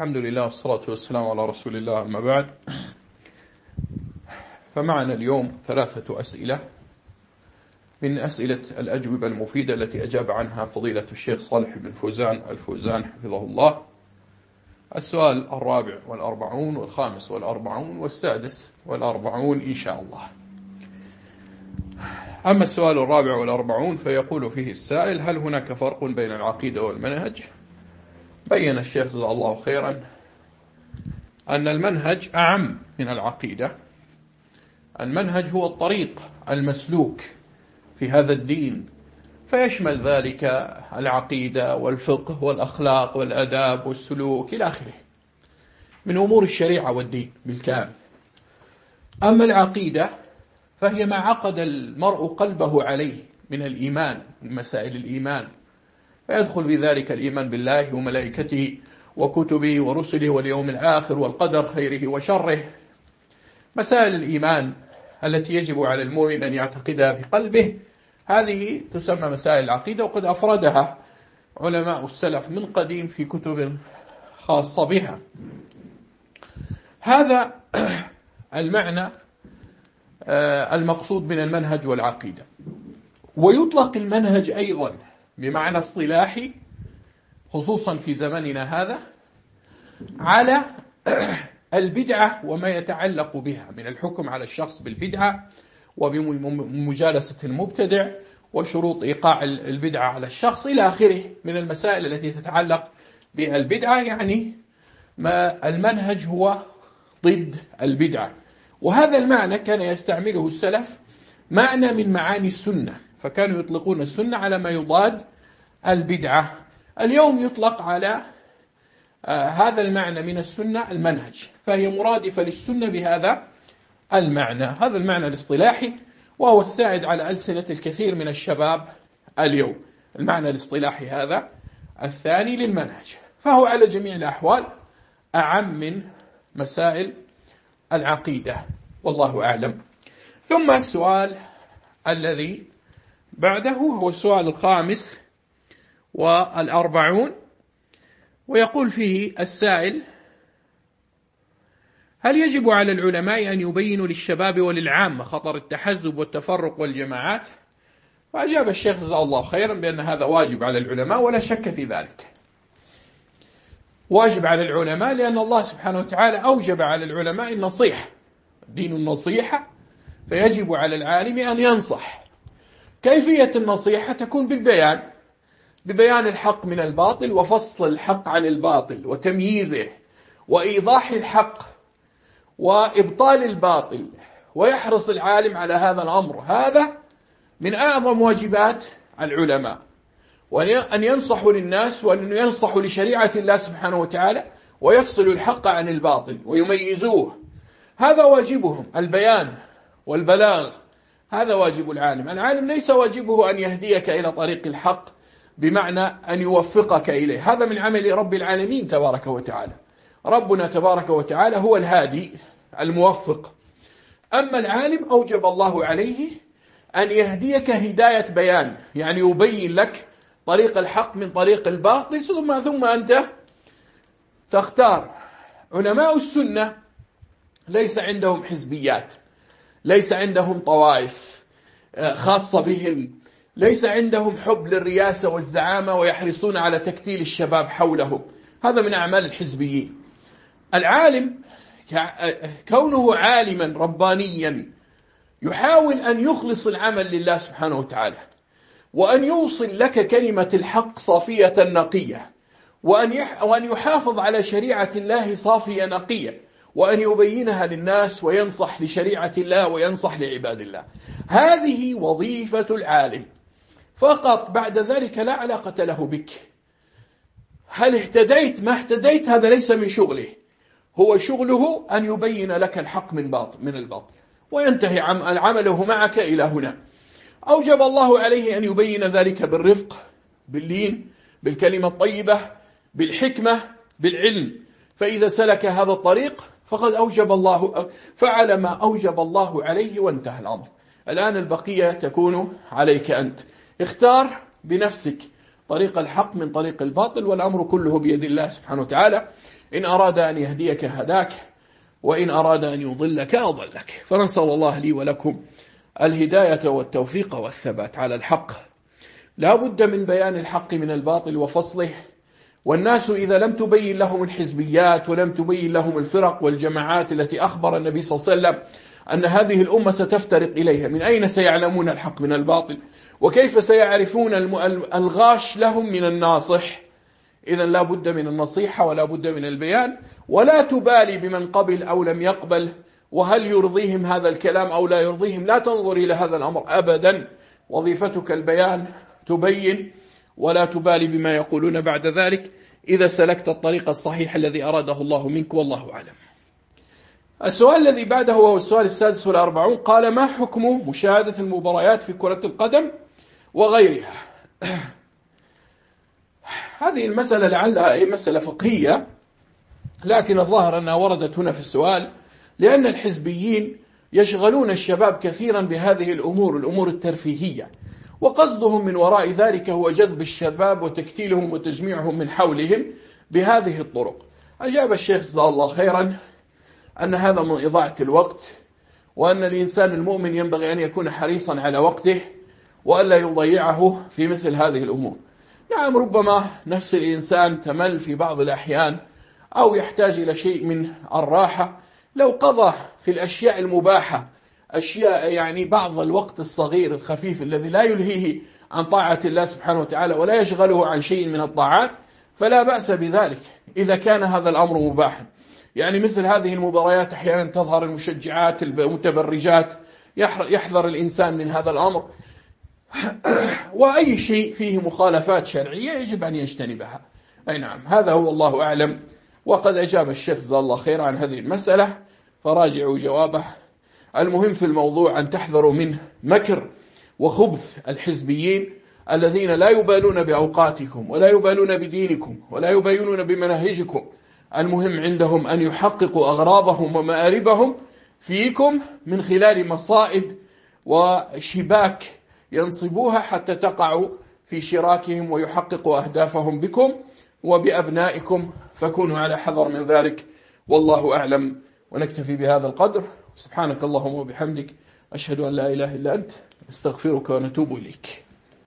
الحمد لله والصلاة والسلام على رسول الله أما بعد. فمعنا اليوم ثلاثة أسئلة. من أسئلة الأجوبة المفيدة التي أجاب عنها فضيلة الشيخ صالح بن فوزان الفوزان حفظه الله. السؤال الرابع والأربعون والخامس والأربعون والسادس والأربعون إن شاء الله. أما السؤال الرابع والأربعون فيقول فيه السائل هل هناك فرق بين العقيدة والمنهج؟ بين الشيخ جزاه الله خيرا أن المنهج أعم من العقيدة. المنهج هو الطريق المسلوك في هذا الدين فيشمل ذلك العقيدة والفقه والأخلاق والأداب والسلوك إلى آخره من أمور الشريعة والدين بالكامل. أما العقيدة فهي ما عقد المرء قلبه عليه من الإيمان من مسائل الإيمان. فيدخل في ذلك الإيمان بالله وملائكته وكتبه ورسله واليوم الآخر والقدر خيره وشره. مسائل الإيمان التي يجب على المؤمن أن يعتقدها في قلبه هذه تسمى مسائل العقيدة وقد أفردها علماء السلف من قديم في كتب خاصة بها. هذا المعنى آه، المقصود من المنهج والعقيدة. ويطلق المنهج أيضا بمعنى اصطلاحي خصوصا في زمننا هذا على البدعة وما يتعلق بها من الحكم على الشخص بالبدعة وبمجالسة المبتدع وشروط إيقاع البدعة على الشخص إلى آخره من المسائل التي تتعلق بالبدعة يعني ما المنهج هو ضد البدعة. وهذا المعنى كان يستعمله السلف معنى من معاني السنة. فكانوا يطلقون السنة على ما يضاد البدعة. اليوم يطلق على آه هذا المعنى من السنة المنهج فهي مرادفة للسنة بهذا المعنى. هذا المعنى الاصطلاحي وهو السائد على ألسنة الكثير من الشباب اليوم. المعنى الاصطلاحي هذا الثاني للمنهج فهو على جميع الأحوال أعم من مسائل العقيدة والله أعلم. ثم السؤال الذي بعده هو السؤال الخامس والأربعون ويقول فيه السائل هل يجب على العلماء أن يبينوا للشباب وللعامة خطر التحزب والتفرق والجماعات؟ فأجاب الشيخ جزاه الله خيرا بأن هذا واجب على العلماء ولا شك في ذلك. واجب على العلماء لأن الله سبحانه وتعالى أوجب على العلماء النصيحة. دين النصيحة فيجب على العالم أن ينصح. كيفية النصيحة تكون بالبيان. ببيان الحق من الباطل وفصل الحق عن الباطل وتمييزه وإيضاح الحق وإبطال الباطل ويحرص العالم على هذا الأمر. هذا من أعظم واجبات العلماء. وأن ينصحوا للناس وأن ينصحوا لشريعة الله سبحانه وتعالى ويفصلوا الحق عن الباطل ويميزوه. هذا واجبهم البيان والبلاغ. هذا واجب العالم. العالم ليس واجبه أن يهديك إلى طريق الحق بمعنى أن يوفقك إليه. هذا من عمل رب العالمين تبارك وتعالى. ربنا تبارك وتعالى هو الهادي الموفق. أما العالم أوجب الله عليه أن يهديك هداية بيان يعني يبين لك طريق الحق من طريق الباطل ثم ثم أنت تختار. علماء السنة ليس عندهم حزبيات. ليس عندهم طوائف آه، خاصة بهم. ليس عندهم حب للرياسة والزعامة ويحرصون على تكتيل الشباب حولهم. هذا من أعمال الحزبيين. العالم كونه عالما ربانيا يحاول أن يخلص العمل لله سبحانه وتعالى وأن يوصل لك كلمة الحق صافية نقية وأن يحافظ على شريعة الله صافية نقية. وأن يبينها للناس وينصح لشريعة الله وينصح لعباد الله. هذه وظيفة العالم. فقط بعد ذلك لا علاقة له بك. هل اهتديت؟ ما اهتديت؟ هذا ليس من شغله. هو شغله أن يبين لك الحق من من الباطل. وينتهي عمله معك إلى هنا. أوجب الله عليه أن يبين ذلك بالرفق باللين بالكلمة الطيبة بالحكمة بالعلم. فإذا سلك هذا الطريق فقد أوجب الله فعل ما أوجب الله عليه وانتهى الأمر. الآن البقية تكون عليك أنت. اختار بنفسك طريق الحق من طريق الباطل والأمر كله بيد الله سبحانه وتعالى. إن أراد أن يهديك هداك وإن أراد أن يضلك أضلك. فنسأل الله لي ولكم الهداية والتوفيق والثبات على الحق. لا بد من بيان الحق من الباطل وفصله. والناس إذا لم تبين لهم الحزبيات ولم تبين لهم الفرق والجماعات التي أخبر النبي صلى الله عليه وسلم أن هذه الأمة ستفترق إليها. من أين سيعلمون الحق من الباطل؟ وكيف سيعرفون الغاش لهم من الناصح؟ إذا لا بد من النصيحة ولا بد من البيان. ولا تبالي بمن قبل أو لم يقبل. وهل يرضيهم هذا الكلام أو لا يرضيهم؟ لا تنظر إلى هذا الأمر أبدا. وظيفتك البيان تبين. ولا تبالي بما يقولون بعد ذلك إذا سلكت الطريق الصحيح الذي أراده الله منك والله أعلم. السؤال الذي بعده وهو السؤال السادس والأربعون. قال ما حكم مشاهدة المباريات في كرة القدم وغيرها؟ هذه المسألة لعلها مسألة فقهية لكن الظاهر أنها وردت هنا في السؤال لأن الحزبيين يشغلون الشباب كثيرا بهذه الأمور الأمور الترفيهية. وقصدهم من وراء ذلك هو جذب الشباب وتكتيلهم وتجميعهم من حولهم بهذه الطرق. أجاب الشيخ جزاه الله خيرا أن هذا من إضاعة الوقت وأن الإنسان المؤمن ينبغي أن يكون حريصا على وقته وألا يضيعه في مثل هذه الأمور. نعم ربما نفس الإنسان تمل في بعض الأحيان أو يحتاج إلى شيء من الراحة. لو قضى في الأشياء المباحة أشياء يعني بعض الوقت الصغير الخفيف الذي لا يلهيه عن طاعة الله سبحانه وتعالى ولا يشغله عن شيء من الطاعات فلا بأس بذلك إذا كان هذا الأمر مباحا. يعني مثل هذه المباريات أحيانا تظهر المشجعات المتبرجات يحذر الإنسان من هذا الأمر. وأي شيء فيه مخالفات شرعية يجب أن يجتنبها. أي نعم هذا هو الله أعلم. وقد أجاب الشيخ جزاه الله خير عن هذه المسألة. فراجعوا جوابه. المهم في الموضوع أن تحذروا منه مكر وخبث الحزبيين الذين لا يبالون بأوقاتكم ولا يبالون بدينكم ولا يبالون بمناهجكم. المهم عندهم أن يحققوا أغراضهم ومآربهم فيكم من خلال مصائد وشباك ينصبوها حتى تقعوا في شراكهم ويحققوا أهدافهم بكم وبأبنائكم. فكونوا على حذر من ذلك. والله أعلم ونكتفي بهذا القدر. سبحانك اللهم وبحمدك أشهد أن لا إله إلا أنت استغفرك ونتوب إليك.